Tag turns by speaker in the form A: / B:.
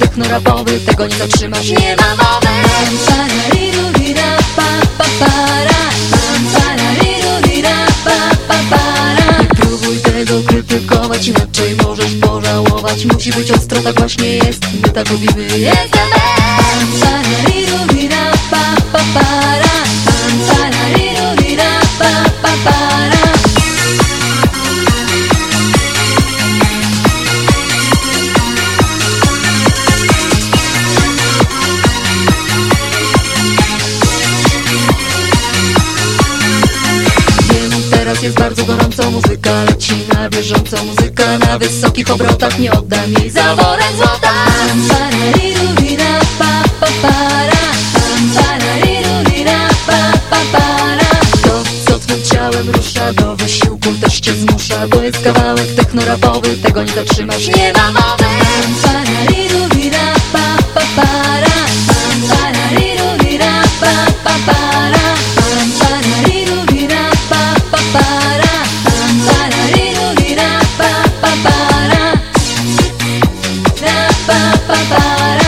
A: technorapowy Tego nie zatrzymasz, nie ma mowy Parariruririra, pa, pa, para. Parariruririra, pa, pa, para. Nie próbuj tego krytykować Inaczej możesz pożałować Musi być ostro, tak właśnie jest My tak lubimy, jestem Parariruririra, Jest bardzo gorąco Muzyka leci na bieżąco Muzyka na wysokich obrotach Nie oddam jej za worek złota. To, co twym ciałem rusza Do wysiłku też cię zmusza Bo jest kawałek technorapowy Tego nie zatrzymasz, nie ma mowy papara